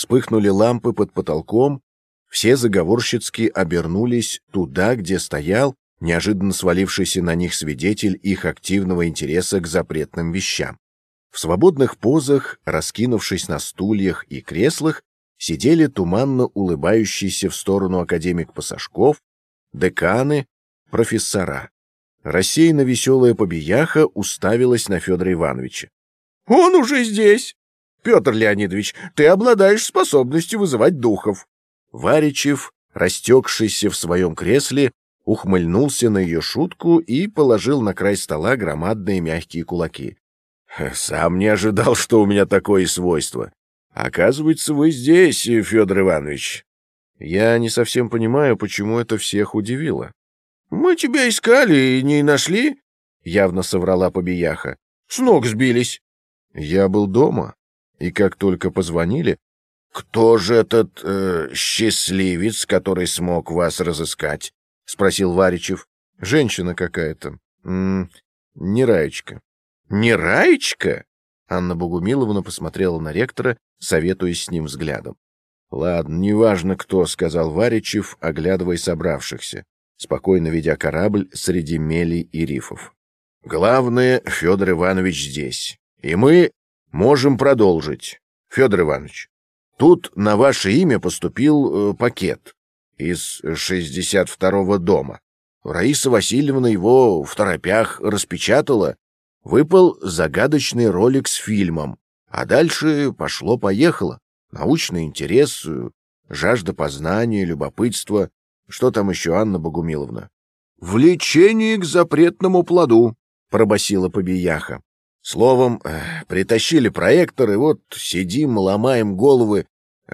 Вспыхнули лампы под потолком, все заговорщицки обернулись туда, где стоял неожиданно свалившийся на них свидетель их активного интереса к запретным вещам. В свободных позах, раскинувшись на стульях и креслах, сидели туманно улыбающиеся в сторону академик Пасашков, деканы, профессора. Рассеянно веселая побияха уставилась на Федора Ивановича. «Он уже здесь! Петр Леонидович, ты обладаешь способностью вызывать духов!» Варичев, растекшийся в своем кресле, ухмыльнулся на ее шутку и положил на край стола громадные мягкие кулаки. «Сам не ожидал, что у меня такое свойство. Оказывается, вы здесь, Федор Иванович». «Я не совсем понимаю, почему это всех удивило». «Мы тебя искали и не нашли», — явно соврала Побияха. «С ног сбились». «Я был дома, и как только позвонили...» «Кто же этот э, счастливец, который смог вас разыскать?» — спросил Варичев. — Женщина какая-то. Не Раечка. — Не Раечка? Анна Богумиловна посмотрела на ректора, советуясь с ним взглядом. — Ладно, неважно кто, — сказал Варичев, оглядывая собравшихся, спокойно ведя корабль среди мелей и рифов. — Главное, Федор Иванович здесь. И мы можем продолжить. Федор Иванович, тут на ваше имя поступил э, пакет из 62-го дома. Раиса Васильевна его в торопях распечатала. Выпал загадочный ролик с фильмом, а дальше пошло-поехало. Научный интерес, жажда познания, любопытство. Что там еще, Анна Богумиловна? «Влечение к запретному плоду», — пробасила Побияха. Словом, э, притащили проектор, и вот сидим, ломаем головы,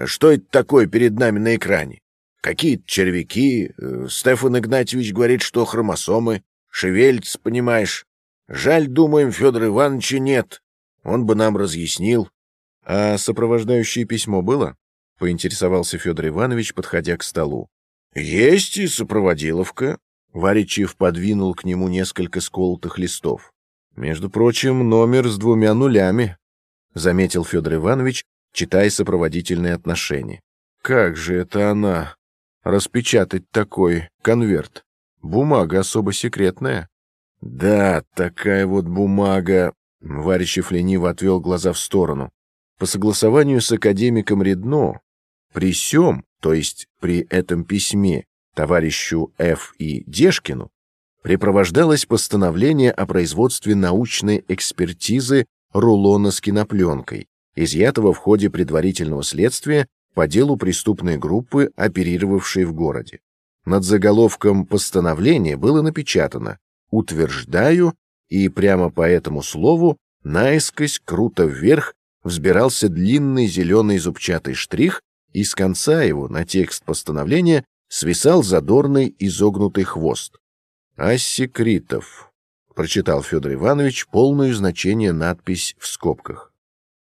что это такое перед нами на экране. Какие-то червяки. Э, Стефан Игнатьевич говорит, что хромосомы. Шевельц, понимаешь. Жаль, думаем, Федора Ивановича нет. Он бы нам разъяснил. — А сопровождающее письмо было? — поинтересовался Федор Иванович, подходя к столу. — Есть и сопроводиловка. Варичев подвинул к нему несколько сколотых листов. — Между прочим, номер с двумя нулями, — заметил Федор Иванович, читая сопроводительные отношения. — Как же это она? распечатать такой конверт. Бумага особо секретная. Да, такая вот бумага. Варичев лениво отвел глаза в сторону. По согласованию с академиком Редно, при сём, то есть при этом письме товарищу Ф. И. Дешкину, препровождалось постановление о производстве научной экспертизы рулона с кинопленкой, изъятого в ходе предварительного следствия по делу преступной группы, оперировавшей в городе. Над заголовком постановления было напечатано «Утверждаю», и прямо по этому слову наискось круто вверх взбирался длинный зеленый зубчатый штрих, и с конца его на текст постановления свисал задорный изогнутый хвост. «Ассекритов», — прочитал Федор Иванович полное значение надпись в скобках.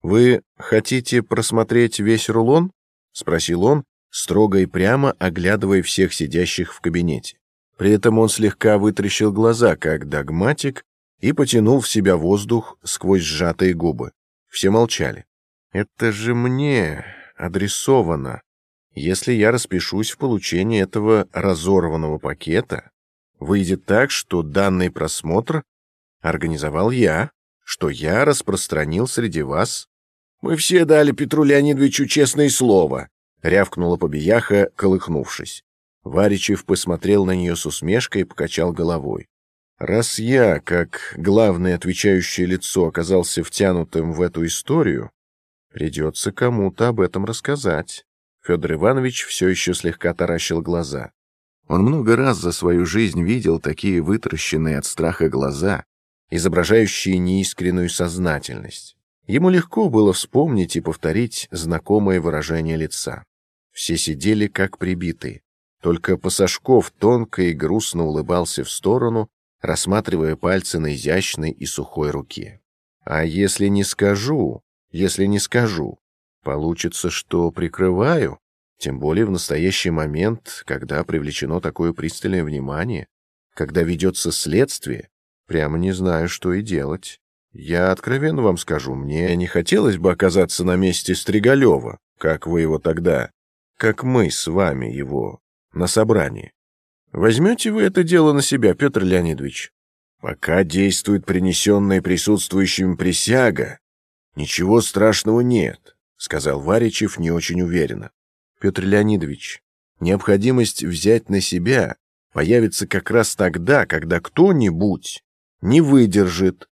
«Вы хотите просмотреть весь рулон?» — спросил он, строго и прямо оглядывая всех сидящих в кабинете. При этом он слегка вытрящил глаза, как догматик, и потянул в себя воздух сквозь сжатые губы. Все молчали. «Это же мне адресовано. Если я распишусь в получении этого разорванного пакета, выйдет так, что данный просмотр организовал я, что я распространил среди вас «Мы все дали Петру Леонидовичу честное слово», — рявкнула Побияха, колыхнувшись. Варичев посмотрел на нее с усмешкой и покачал головой. «Раз я, как главное отвечающее лицо, оказался втянутым в эту историю, придется кому-то об этом рассказать». Федор Иванович все еще слегка таращил глаза. Он много раз за свою жизнь видел такие вытращенные от страха глаза, изображающие неискренную сознательность. Ему легко было вспомнить и повторить знакомое выражение лица. Все сидели как прибитые. Только Пасашков тонко и грустно улыбался в сторону, рассматривая пальцы на изящной и сухой руке. «А если не скажу, если не скажу, получится, что прикрываю, тем более в настоящий момент, когда привлечено такое пристальное внимание, когда ведется следствие, прямо не знаю, что и делать». Я откровенно вам скажу, мне не хотелось бы оказаться на месте Стригалева, как вы его тогда, как мы с вами его, на собрании. Возьмете вы это дело на себя, Петр Леонидович? Пока действует принесенная присутствующим присяга, ничего страшного нет, сказал Варичев не очень уверенно. Петр Леонидович, необходимость взять на себя появится как раз тогда, когда кто-нибудь не выдержит.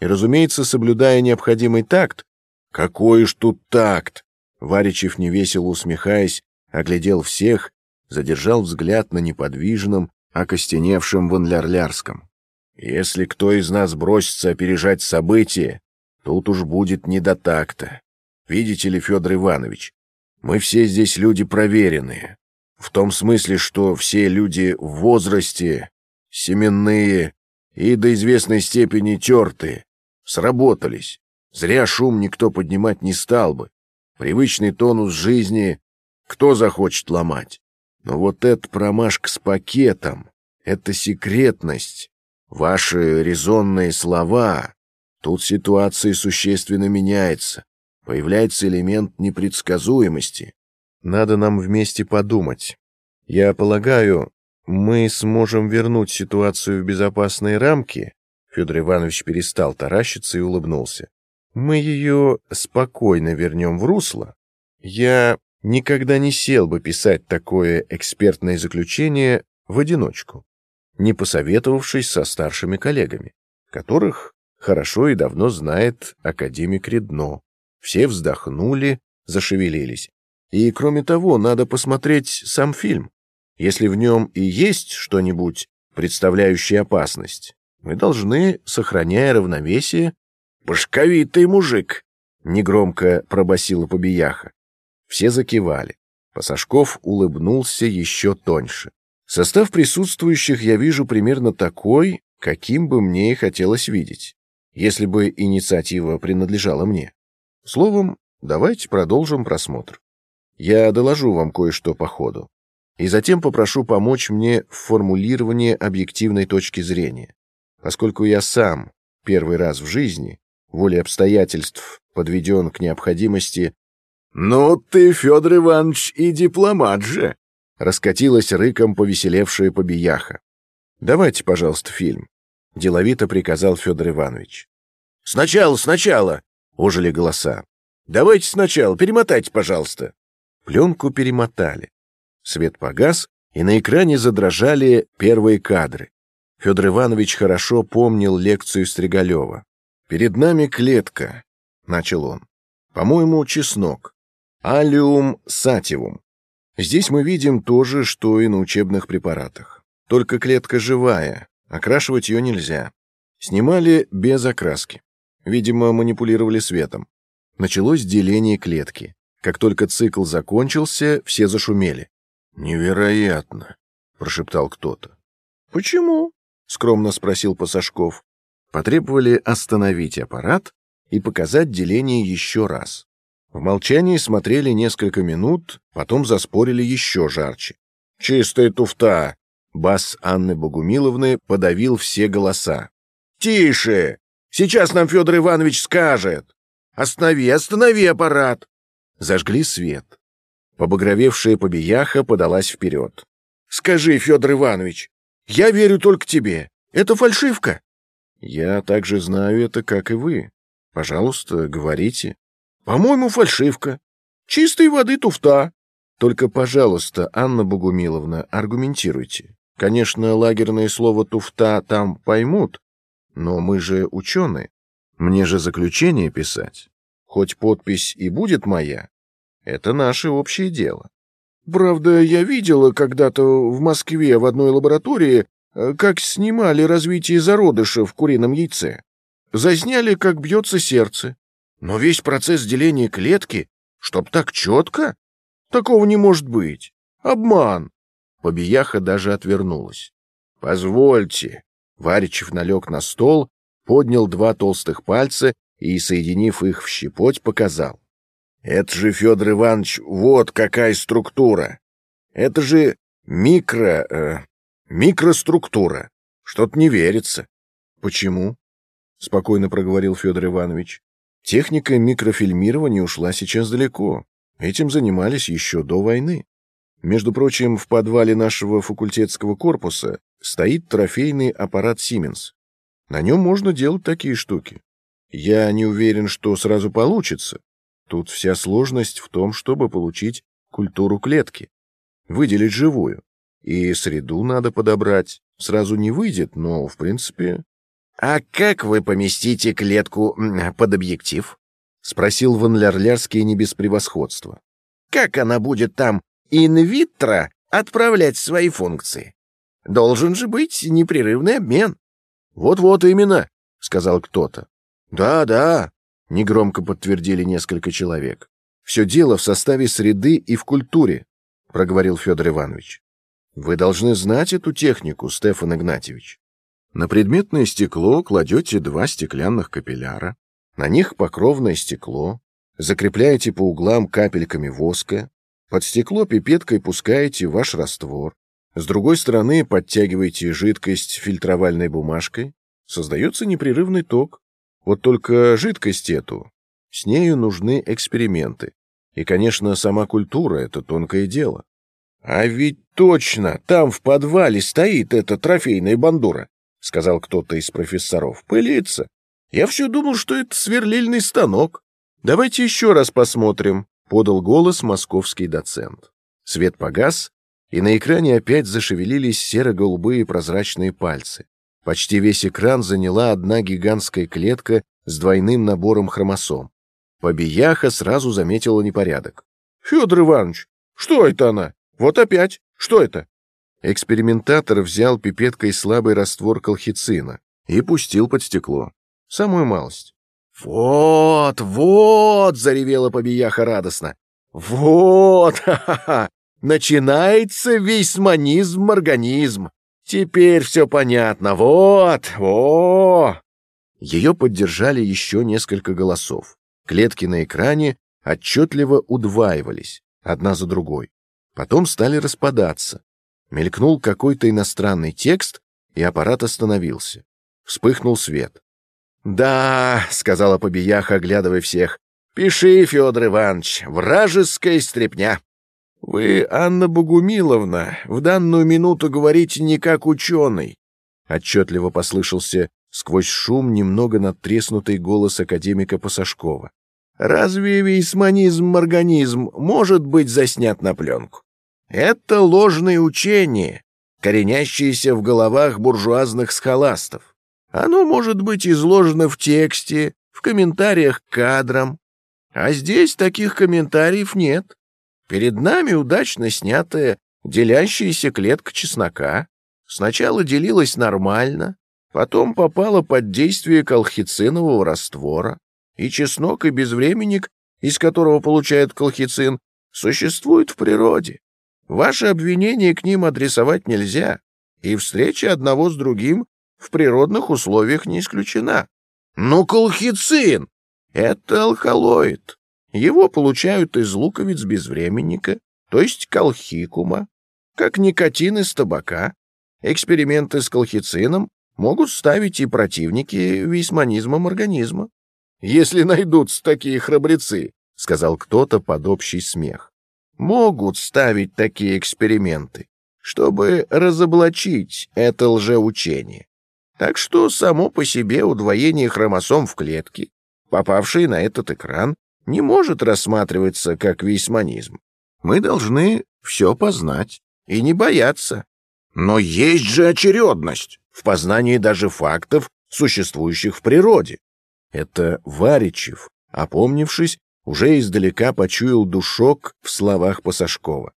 И, разумеется, соблюдая необходимый такт. Какой ж тут такт? Варичев, невесело усмехаясь, оглядел всех, задержал взгляд на неподвижном, окостеневшем Ванлярлярском. Если кто из нас бросится опережать события, тут уж будет не до такта. Видите ли, Федор Иванович, мы все здесь люди проверенные. В том смысле, что все люди в возрасте, семенные и до известной степени тертые, сработались. Зря шум никто поднимать не стал бы. Привычный тонус жизни кто захочет ломать? Но вот эта промашка с пакетом, эта секретность, ваши резонные слова, тут ситуация существенно меняется. Появляется элемент непредсказуемости. Надо нам вместе подумать. Я полагаю, мы сможем вернуть ситуацию в безопасные рамки. Федор Иванович перестал таращиться и улыбнулся. Мы ее спокойно вернем в русло. Я никогда не сел бы писать такое экспертное заключение в одиночку, не посоветовавшись со старшими коллегами, которых хорошо и давно знает академик Редно. Все вздохнули, зашевелились. И, кроме того, надо посмотреть сам фильм. Если в нем и есть что-нибудь, представляющее опасность, мы должны, сохраняя равновесие... «Башковитый мужик!» — негромко пробасила Побияха. Все закивали. Пасашков улыбнулся еще тоньше. Состав присутствующих я вижу примерно такой, каким бы мне и хотелось видеть, если бы инициатива принадлежала мне. Словом, давайте продолжим просмотр. Я доложу вам кое-что по ходу. И затем попрошу помочь мне в формулировании объективной точки зрения. Поскольку я сам первый раз в жизни, волей обстоятельств, подведен к необходимости «Ну ты, Федор Иванович, и дипломат же!» Раскатилась рыком повеселевшая побияха. «Давайте, пожалуйста, фильм», — деловито приказал Федор Иванович. «Сначала, сначала!» — ожили голоса. «Давайте сначала, перемотайте, пожалуйста». Пленку перемотали. Свет погас, и на экране задрожали первые кадры. Федор Иванович хорошо помнил лекцию Стригалева. «Перед нами клетка», — начал он. «По-моему, чеснок. Алиум сативум. Здесь мы видим то же, что и на учебных препаратах. Только клетка живая, окрашивать ее нельзя. Снимали без окраски. Видимо, манипулировали светом. Началось деление клетки. Как только цикл закончился, все зашумели. «Невероятно!» — прошептал кто-то. «Почему?» — скромно спросил Пасашков. Потребовали остановить аппарат и показать деление еще раз. В молчании смотрели несколько минут, потом заспорили еще жарче. «Чистая туфта!» Бас Анны Богумиловны подавил все голоса. «Тише! Сейчас нам Федор Иванович скажет! Останови, останови аппарат!» Зажгли свет. Побагровевшая побияха подалась вперед. «Скажи, Федор Иванович, я верю только тебе. Это фальшивка?» «Я также знаю это, как и вы. Пожалуйста, говорите». По-моему, фальшивка. Чистой воды туфта. Только, пожалуйста, Анна Богумиловна, аргументируйте. Конечно, лагерное слово «туфта» там поймут, но мы же ученые. Мне же заключение писать. Хоть подпись и будет моя, это наше общее дело. Правда, я видела когда-то в Москве в одной лаборатории, э, как снимали развитие зародыша в курином яйце. Зазняли, как бьется сердце. Но весь процесс деления клетки, чтоб так четко? Такого не может быть. Обман. Побияха даже отвернулась. Позвольте. Варичев налег на стол, поднял два толстых пальца и, соединив их в щепоть, показал. Это же, Федор Иванович, вот какая структура. Это же микро... Э, микроструктура. Что-то не верится. Почему? спокойно проговорил Федор Иванович. Техника микрофильмирования ушла сейчас далеко. Этим занимались еще до войны. Между прочим, в подвале нашего факультетского корпуса стоит трофейный аппарат Siemens. На нем можно делать такие штуки. Я не уверен, что сразу получится. Тут вся сложность в том, чтобы получить культуру клетки, выделить живую. И среду надо подобрать. Сразу не выйдет, но, в принципе... — А как вы поместите клетку под объектив? — спросил Ван Лярлярский не без превосходства. — Как она будет там инвитро отправлять свои функции? Должен же быть непрерывный обмен. Вот-вот именно, сказал кто-то. Да-да, негромко подтвердили несколько человек. Все дело в составе среды и в культуре, проговорил Федор Иванович. Вы должны знать эту технику, Стефан Игнатьевич. На предметное стекло кладете два стеклянных капилляра, на них покровное стекло, закрепляете по углам капельками воска, под стекло пипеткой пускаете ваш раствор, с другой стороны подтягиваете жидкость фильтровальной бумажкой, создается непрерывный ток. Вот только жидкость эту, с нею нужны эксперименты. И, конечно, сама культура — это тонкое дело. — А ведь точно, там в подвале стоит эта трофейная бандура, — сказал кто-то из профессоров. — Пылится. Я все думал, что это сверлильный станок. Давайте еще раз посмотрим, — подал голос московский доцент. Свет погас, и на экране опять зашевелились серо-голубые прозрачные пальцы. Почти весь экран заняла одна гигантская клетка с двойным набором хромосом. Побияха сразу заметила непорядок. — Федор Иванович, что это она? Вот опять. Что это? Экспериментатор взял пипеткой слабый раствор колхицина и пустил под стекло. Самую малость. «Вот, вот!» — заревела Побияха радостно. «Вот! Ха-ха-ха! Начинается весьманизм-организм. Теперь все понятно. Вот, во. Ее поддержали еще несколько голосов. Клетки на экране отчетливо удваивались, одна за другой. Потом стали распадаться. Мелькнул какой-то иностранный текст, и аппарат остановился. Вспыхнул свет. «Да», — сказала Побияха, оглядывая всех, — «пиши, Федор Иванович, вражеская стрепня». «Вы, Анна Богумиловна, в данную минуту говорите не как ученый», — отчетливо послышался сквозь шум немного надтреснутый голос академика Пасашкова. «Разве вейсманизм-организм может быть заснят на пленку? Это ложное учение, коренящееся в головах буржуазных схоластов. Оно может быть изложено в тексте, в комментариях к кадрам, а здесь таких комментариев нет. Перед нами удачно снятая делящаяся клетка чеснока. Сначала делилась нормально, потом попала под действие колхицинового раствора, и чеснок и безвременник, из которого получают колхицин, существуют в природе. Ваши обвинения к ним адресовать нельзя, и встреча одного с другим в природных условиях не исключена. Но колхицин — это алкалоид. Его получают из луковиц безвременника, то есть колхикума, как никотин из табака. Эксперименты с колхицином могут ставить и противники весьманизмом организма. «Если найдутся такие храбрецы», — сказал кто-то под общий смех. «Могут ставить такие эксперименты, чтобы разоблачить это лжеучение. Так что само по себе удвоение хромосом в клетке, попавшие на этот экран, не может рассматриваться как весьманизм. Мы должны все познать и не бояться. Но есть же очередность в познании даже фактов, существующих в природе. Это Варичев, опомнившись, уже издалека почуял душок в словах Пасашкова.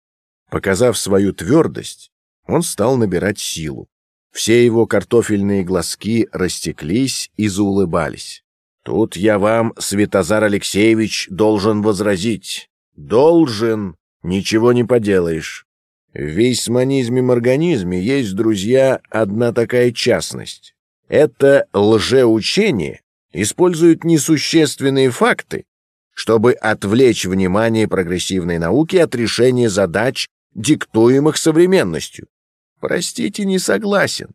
Показав свою твердость, он стал набирать силу. Все его картофельные глазки растеклись и заулыбались. Тут я вам, Святозар Алексеевич, должен возразить. Должен. Ничего не поделаешь. В вейсманизме-морганизме есть, друзья, одна такая частность. Это лжеучение использует несущественные факты, чтобы отвлечь внимание прогрессивной науки от решения задач, диктуемых современностью. Простите, не согласен.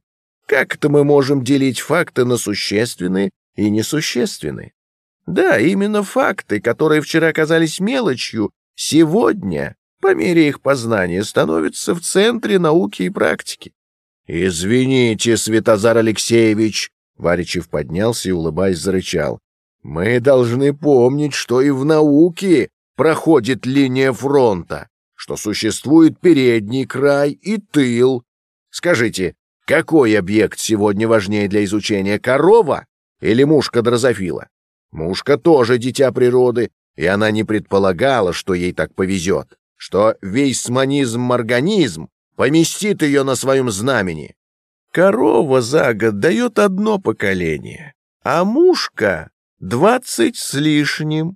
Как это мы можем делить факты на существенные и несущественны. Да, именно факты, которые вчера казались мелочью, сегодня, по мере их познания, становятся в центре науки и практики. «Извините, Святозар Алексеевич!» Варичев поднялся и, улыбаясь, зарычал. «Мы должны помнить, что и в науке проходит линия фронта, что существует передний край и тыл. Скажите, какой объект сегодня важнее для изучения, корова или мушка дрозофила? Мушка тоже дитя природы, и она не предполагала, что ей так повезет, что вейсманизм-организм поместит ее на своем знамени. Корова за год дает одно поколение, а мушка — двадцать с лишним.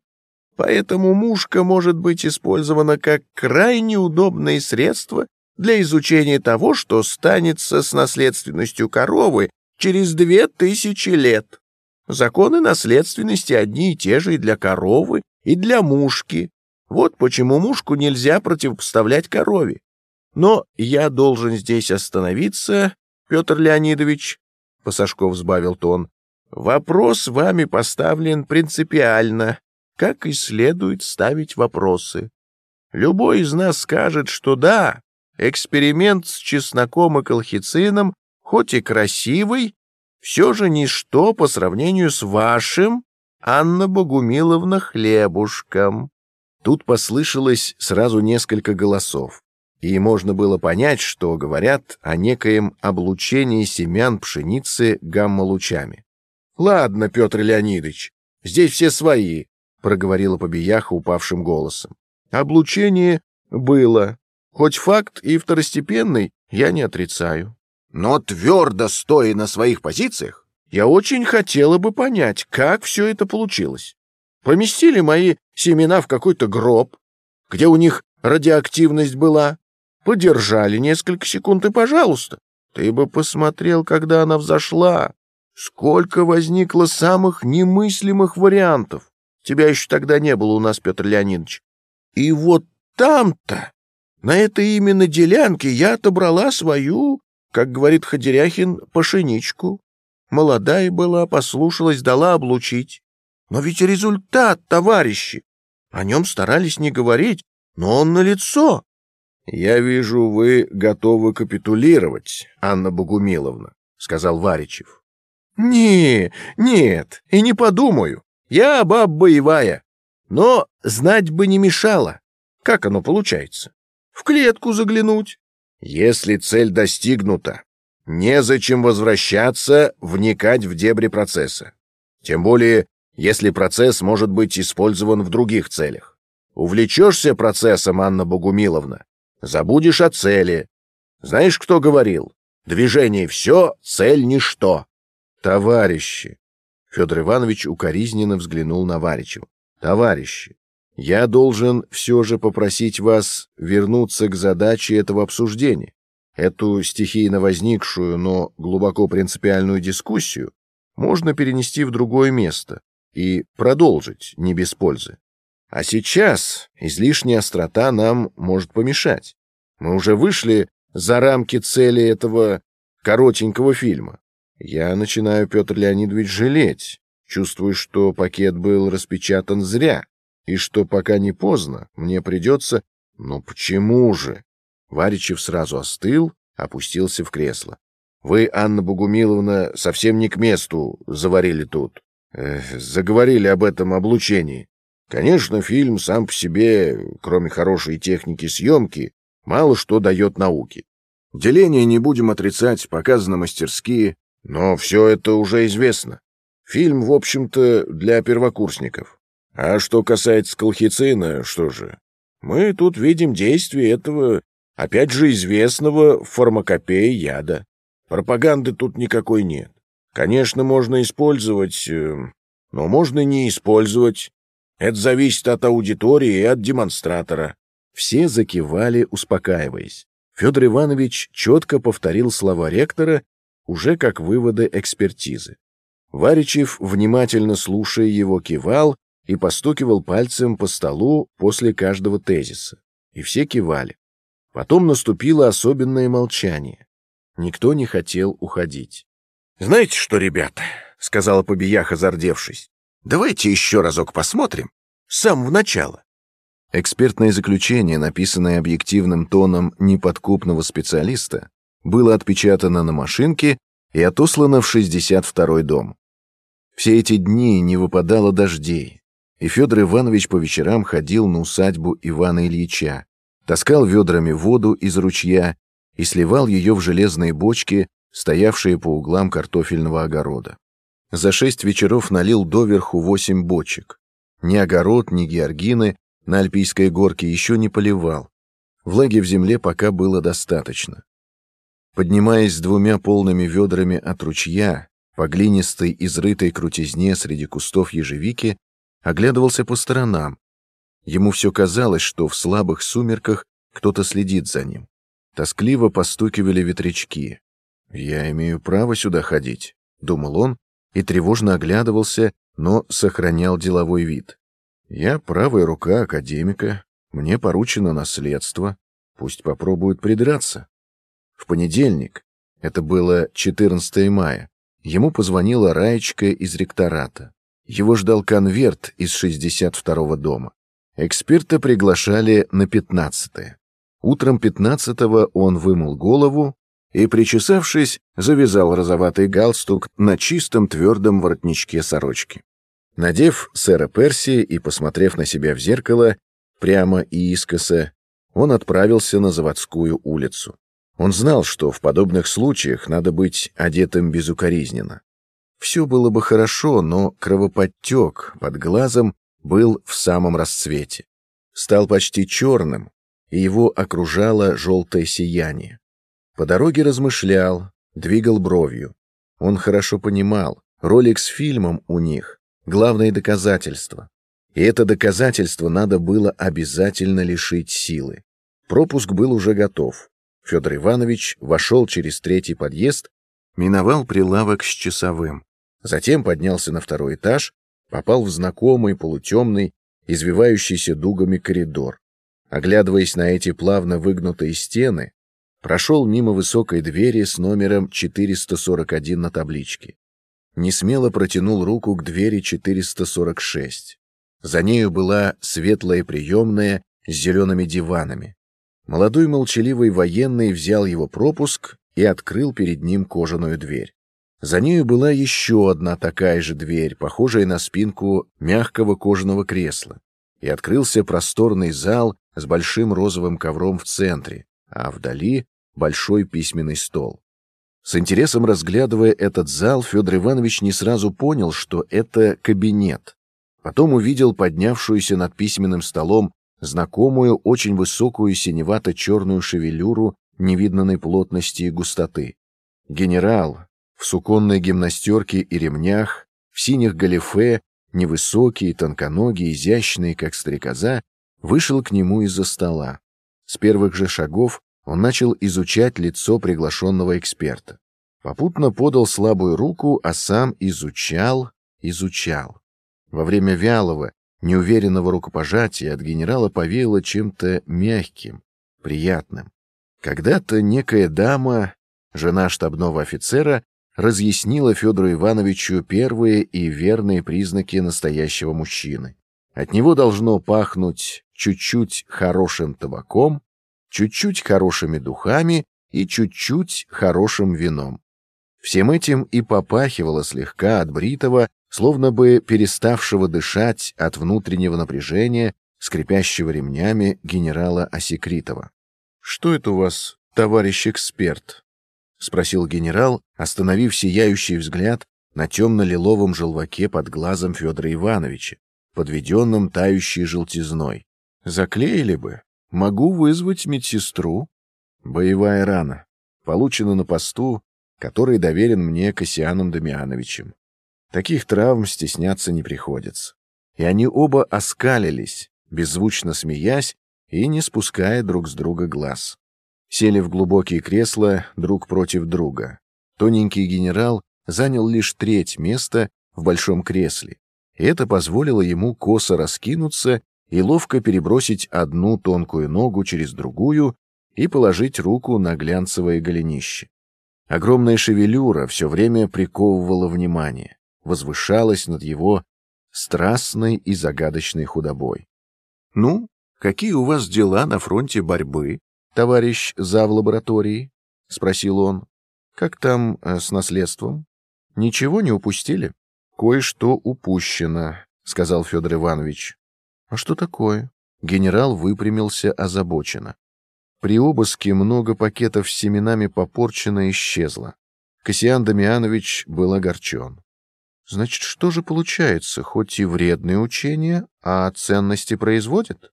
Поэтому мушка может быть использована как крайне удобное средство для изучения того, что станется с наследственностью коровы через две тысячи лет. Законы наследственности одни и те же и для коровы, и для мушки. Вот почему мушку нельзя противопоставлять корове. Но я должен здесь остановиться, Петр Леонидович, — Пасашков сбавил тон, — вопрос вами поставлен принципиально, как и следует ставить вопросы. Любой из нас скажет, что да, эксперимент с чесноком и колхицином, хоть и красивый, все же ничто по сравнению с вашим, Анна Богумиловна, хлебушком. Тут послышалось сразу несколько голосов и можно было понять, что говорят о некоем облучении семян пшеницы гамма-лучами. «Ладно, Петр Леонидович, здесь все свои», — проговорила Побияха упавшим голосом. «Облучение было. Хоть факт и второстепенный, я не отрицаю. Но твердо стоя на своих позициях, я очень хотела бы понять, как все это получилось. Поместили мои семена в какой-то гроб, где у них радиоактивность была, Подержали несколько секунд и, пожалуйста, ты бы посмотрел, когда она взошла. Сколько возникло самых немыслимых вариантов. Тебя еще тогда не было у нас, Петр Леонидович. И вот там-то, на этой именно делянке, я отобрала свою, как говорит Ходеряхин, пашеничку. Молодая была, послушалась, дала облучить. Но ведь результат, товарищи! О нем старались не говорить, но он налицо. «Я вижу, вы готовы капитулировать, Анна Богумиловна», — сказал Варичев. «Не, нет, и не подумаю. Я баб боевая. Но знать бы не мешало. Как оно получается? В клетку заглянуть. Если цель достигнута, незачем возвращаться, вникать в дебри процесса. Тем более, если процесс может быть использован в других целях. Увлечешься процессом, Анна Богумиловна, Забудешь о цели. Знаешь, кто говорил? Движение все, цель ничто. Товарищи. Федор Иванович укоризненно взглянул на Варичева. Товарищи, я должен все же попросить вас вернуться к задаче этого обсуждения. Эту стихийно возникшую, но глубоко принципиальную дискуссию можно перенести в другое место и продолжить не без пользы. А сейчас излишняя острота нам может помешать. Мы уже вышли за рамки цели этого коротенького фильма. Я начинаю, Петр Леонидович, жалеть. Чувствую, что пакет был распечатан зря, и что пока не поздно, мне придется... Ну почему же? Варичев сразу остыл, опустился в кресло. Вы, Анна Богумиловна, совсем не к месту заварили тут. Эх, заговорили об этом облучении. Конечно, фильм сам по себе, кроме хорошей техники съемки, мало что дает науке. Деление не будем отрицать, показано мастерски, но все это уже известно. Фильм, в общем-то, для первокурсников. А что касается колхицина, что же? Мы тут видим действие этого, опять же, известного фармакопея яда. Пропаганды тут никакой нет. Конечно, можно использовать, э, но можно не использовать. Это зависит от аудитории и от демонстратора. Все закивали, успокаиваясь. Федор Иванович четко повторил слова ректора, уже как выводы экспертизы. Варичев, внимательно слушая его, кивал и постукивал пальцем по столу после каждого тезиса. И все кивали. Потом наступило особенное молчание. Никто не хотел уходить. «Знаете что, ребята?» — сказала Побияха, зардевшись. «Давайте еще разок посмотрим. С самого начала». Экспертное заключение, написанное объективным тоном неподкупного специалиста, было отпечатано на машинке и отослано в 62-й дом. Все эти дни не выпадало дождей, и Федор Иванович по вечерам ходил на усадьбу Ивана Ильича, таскал ведрами воду из ручья и сливал ее в железные бочки, стоявшие по углам картофельного огорода. За шесть вечеров налил доверху восемь бочек. Ни огород, ни георгины на Альпийской горке еще не поливал. Влаги в земле пока было достаточно. Поднимаясь с двумя полными ведрами от ручья, по глинистой, изрытой крутизне среди кустов ежевики, оглядывался по сторонам. Ему все казалось, что в слабых сумерках кто-то следит за ним. Тоскливо постукивали ветрячки. «Я имею право сюда ходить», — думал он, и тревожно оглядывался, но сохранял деловой вид. «Я правая рука академика, мне поручено наследство, пусть попробуют придраться». В понедельник, это было 14 мая, ему позвонила Раечка из ректората. Его ждал конверт из 62-го дома. Эксперта приглашали на 15-е. Утром 15-го он вымыл голову и, причесавшись, завязал розоватый галстук на чистом твердом воротничке сорочки. Надев сэра Перси и посмотрев на себя в зеркало, прямо и искоса, он отправился на заводскую улицу. Он знал, что в подобных случаях надо быть одетым безукоризненно. Все было бы хорошо, но кровоподтек под глазом был в самом расцвете. Стал почти черным, и его окружало желтое сияние. По дороге размышлял, двигал бровью. Он хорошо понимал, ролик с фильмом у них — главное доказательство. И это доказательство надо было обязательно лишить силы. Пропуск был уже готов. Федор Иванович вошел через третий подъезд, миновал прилавок с часовым. Затем поднялся на второй этаж, попал в знакомый полутемный, извивающийся дугами коридор. Оглядываясь на эти плавно выгнутые стены, прошел мимо высокой двери с номером 441 на табличке. Несмело протянул руку к двери 446. За нею была светлая приемная с зелеными диванами. Молодой молчаливый военный взял его пропуск и открыл перед ним кожаную дверь. За нею была еще одна такая же дверь, похожая на спинку мягкого кожаного кресла. И открылся просторный зал с большим розовым ковром в центре, а вдали большой письменный стол. С интересом разглядывая этот зал, Федор Иванович не сразу понял, что это кабинет. Потом увидел поднявшуюся над письменным столом знакомую очень высокую синевато-черную шевелюру невиданной плотности и густоты. Генерал, в суконной гимнастерке и ремнях, в синих галифе, невысокий, тонконогий, изящный, как стрекоза, вышел к нему из-за стола. С первых же шагов он начал изучать лицо приглашенного эксперта. Попутно подал слабую руку, а сам изучал, изучал. Во время вялого, неуверенного рукопожатия от генерала повеяло чем-то мягким, приятным. Когда-то некая дама, жена штабного офицера, разъяснила Федору Ивановичу первые и верные признаки настоящего мужчины. От него должно пахнуть чуть-чуть хорошим табаком, чуть-чуть хорошими духами и чуть-чуть хорошим вином. Всем этим и попахивало слегка от бритого, словно бы переставшего дышать от внутреннего напряжения, скрипящего ремнями генерала Осекритова. «Что это у вас, товарищ эксперт?» — спросил генерал, остановив сияющий взгляд на темно-лиловом желваке под глазом Федора Ивановича, подведенном тающей желтизной. «Заклеили бы. Могу вызвать медсестру». «Боевая рана. Получена на посту, который доверен мне Кассианом Дамиановичем. Таких травм стесняться не приходится». И они оба оскалились, беззвучно смеясь и не спуская друг с друга глаз сели в глубокие кресла друг против друга. Тоненький генерал занял лишь треть места в большом кресле, это позволило ему косо раскинуться и ловко перебросить одну тонкую ногу через другую и положить руку на глянцевое голенище. Огромная шевелюра все время приковывала внимание. возвышалась над его страстной и загадочной худобой. «Ну, какие у вас дела на фронте борьбы, товарищ зав лаборатории?» — спросил он. «Как там э, с наследством? Ничего не упустили?» «Кое-что упущено», — сказал Федор Иванович. «А что такое?» Генерал выпрямился озабоченно. При обыске много пакетов с семенами попорчено и исчезло. Кассиан Дамианович был огорчен. Значит, что же получается, хоть и вредные учения, а ценности производят?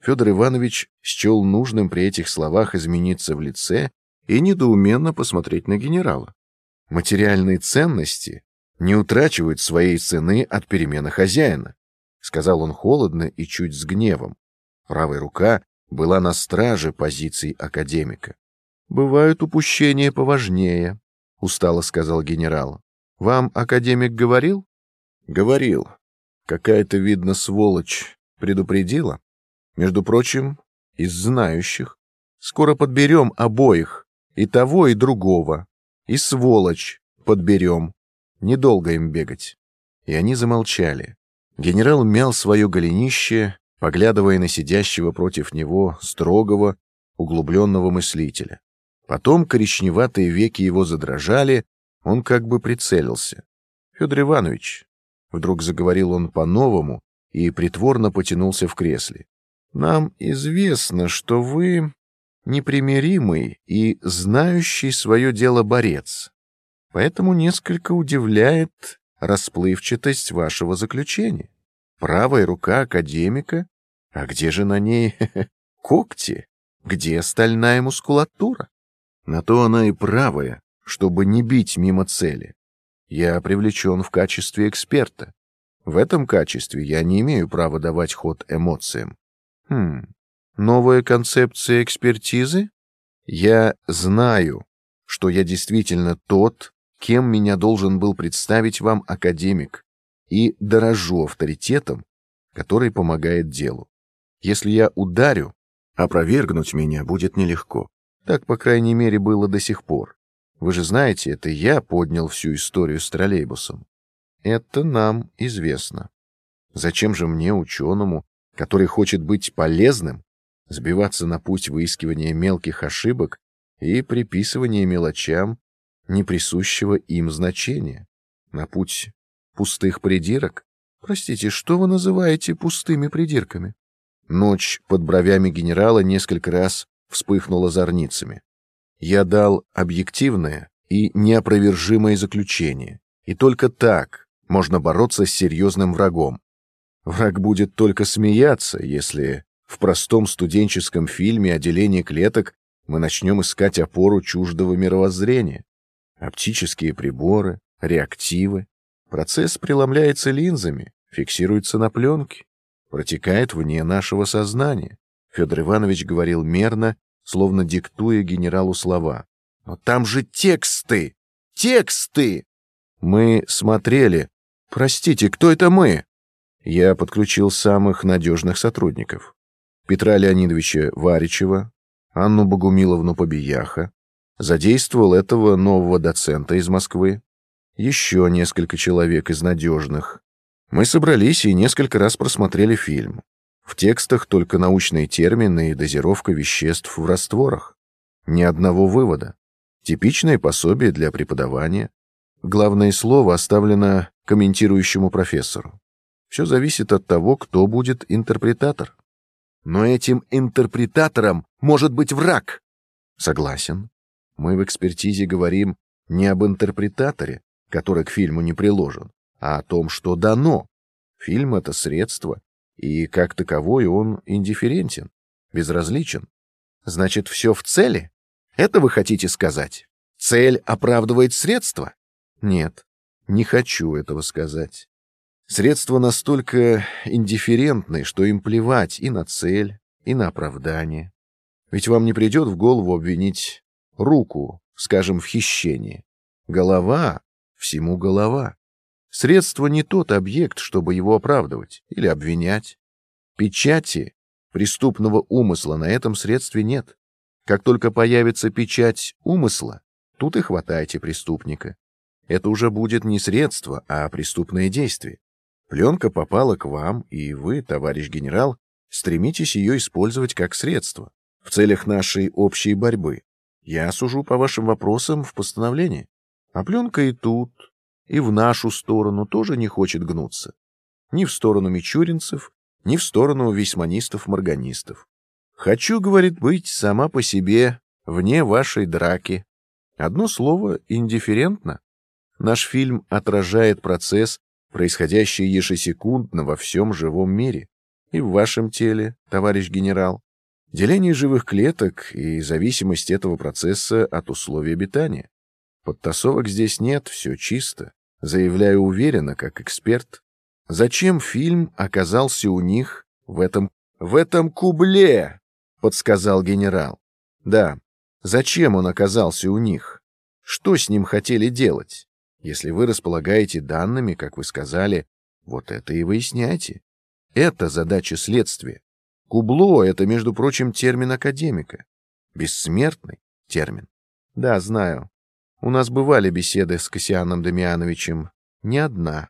Федор Иванович счел нужным при этих словах измениться в лице и недоуменно посмотреть на генерала. Материальные ценности не утрачивают своей цены от перемены хозяина, сказал он холодно и чуть с гневом. Правая рука была на страже позиций академика. Бывают упущения поважнее, устало сказал генерал. Вам академик говорил? Говорил. Какая-то видно сволочь предупредила. Между прочим, из знающих. Скоро подберем обоих, и того, и другого. И сволочь подберем. Недолго им бегать. И они замолчали. Генерал мял свое голенище, поглядывая на сидящего против него строгого, углубленного мыслителя. Потом коричневатые веки его задрожали, он как бы прицелился. Федор Иванович, вдруг заговорил он по-новому и притворно потянулся в кресле. Нам известно, что вы непримиримый и знающий свое дело борец. Поэтому несколько удивляет расплывчатость вашего заключения. Правая рука академика, а где же на ней когти? Где стальная мускулатура? На то она и правая, чтобы не бить мимо цели. Я привлечен в качестве эксперта. В этом качестве я не имею права давать ход эмоциям. Хм, новая концепция экспертизы? Я знаю, что я действительно тот, кем меня должен был представить вам академик, и дорожу авторитетом, который помогает делу. Если я ударю, опровергнуть меня будет нелегко. Так, по крайней мере, было до сих пор. Вы же знаете, это я поднял всю историю с троллейбусом. Это нам известно. Зачем же мне, ученому, который хочет быть полезным, сбиваться на путь выискивания мелких ошибок и приписывания мелочам неприсущего им значения, на путь пустых придирок? Простите, что вы называете пустыми придирками? Ночь под бровями генерала несколько раз вспыхнула зорницами. Я дал объективное и неопровержимое заключение, и только так можно бороться с серьезным врагом. Враг будет только смеяться, если в простом студенческом фильме о делении клеток мы начнем искать опору чуждого мировоззрения. Оптические приборы, реактивы. Процесс преломляется линзами, фиксируется на пленке, протекает вне нашего сознания. Федор Иванович говорил мерно словно диктуя генералу слова. «Но там же тексты! Тексты!» «Мы смотрели. Простите, кто это мы?» Я подключил самых надежных сотрудников. Петра Леонидовича Варичева, Анну Богумиловну Побияха, задействовал этого нового доцента из Москвы, еще несколько человек из надежных. Мы собрались и несколько раз просмотрели фильм. В текстах только научные термины и дозировка веществ в растворах. Ни одного вывода. Типичное пособие для преподавания. Главное слово оставлено комментирующему профессору. Все зависит от того, кто будет интерпретатор. Но этим интерпретатором может быть враг. Согласен. Мы в экспертизе говорим не об интерпретаторе, который к фильму не приложен, а о том, что дано. Фильм — это средство, и как таковой он индифферентен, безразличен. Значит, все в цели? Это вы хотите сказать? Цель оправдывает средства? Нет, не хочу этого сказать. Средства настолько индифферентны, что им плевать и на цель, и на оправдание. Ведь вам не придет в голову обвинить руку, скажем, в хищении. Голова — всему голова. Средство не тот объект, чтобы его оправдывать или обвинять. Печати преступного умысла на этом средстве нет. Как только появится печать умысла, тут и хватайте преступника. это уже будет не средство, а преступное действие. Пленка попала к вам, и вы, товарищ генерал, стремитесь ее использовать как средство в целях нашей общей борьбы. Я сужу по вашим вопросам в постановлении. А пленка и тут, и в нашу сторону тоже не хочет гнуться. Ни в сторону мичуринцев, ни в сторону весьманистов-морганистов. Хочу, говорит, быть сама по себе, вне вашей драки. Одно слово — индифферентно. Наш фильм отражает процесс, происходящий ежесекундно во всем живом мире. И в вашем теле, товарищ генерал. Деление живых клеток и зависимость этого процесса от условий обитания. Подтасовок здесь нет, все чисто. Заявляю уверенно, как эксперт. Зачем фильм оказался у них в этом... в этом кубле? Подсказал генерал. Да, зачем он оказался у них? Что с ним хотели делать? Если вы располагаете данными, как вы сказали, вот это и выясняйте. Это задача следствия. Кубло — это, между прочим, термин академика. Бессмертный термин. Да, знаю. У нас бывали беседы с Кассианом Дамиановичем. Не одна.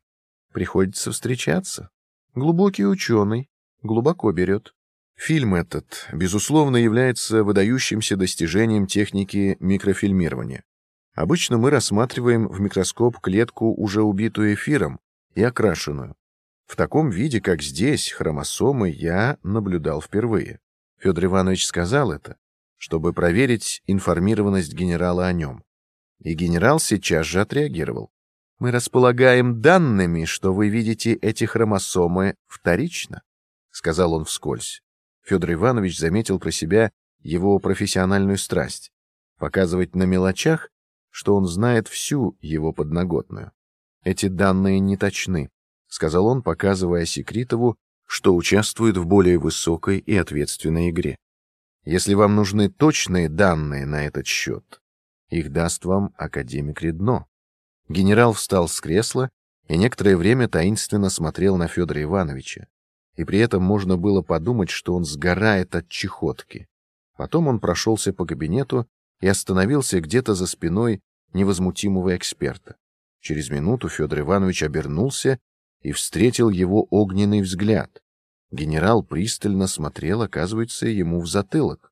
Приходится встречаться. Глубокий ученый. Глубоко берет. Фильм этот, безусловно, является выдающимся достижением техники микрофильмирования. Обычно мы рассматриваем в микроскоп клетку, уже убитую эфиром и окрашенную. В таком виде, как здесь, хромосомы я наблюдал впервые. Федор Иванович сказал это, чтобы проверить информированность генерала о нем. И генерал сейчас же отреагировал. «Мы располагаем данными, что вы видите эти хромосомы вторично», — сказал он вскользь. Федор Иванович заметил про себя его профессиональную страсть — показывать на мелочах что он знает всю его подноготную. Эти данные не точны, сказал он, показывая Секритову, что участвует в более высокой и ответственной игре. Если вам нужны точные данные на этот счет, их даст вам академик Редно. Генерал встал с кресла и некоторое время таинственно смотрел на Федора Ивановича, и при этом можно было подумать, что он сгорает от чехотки. Потом он прошелся по кабинету и остановился где-то за спиной невозмутимого эксперта. Через минуту Федор Иванович обернулся и встретил его огненный взгляд. Генерал пристально смотрел, оказывается, ему в затылок.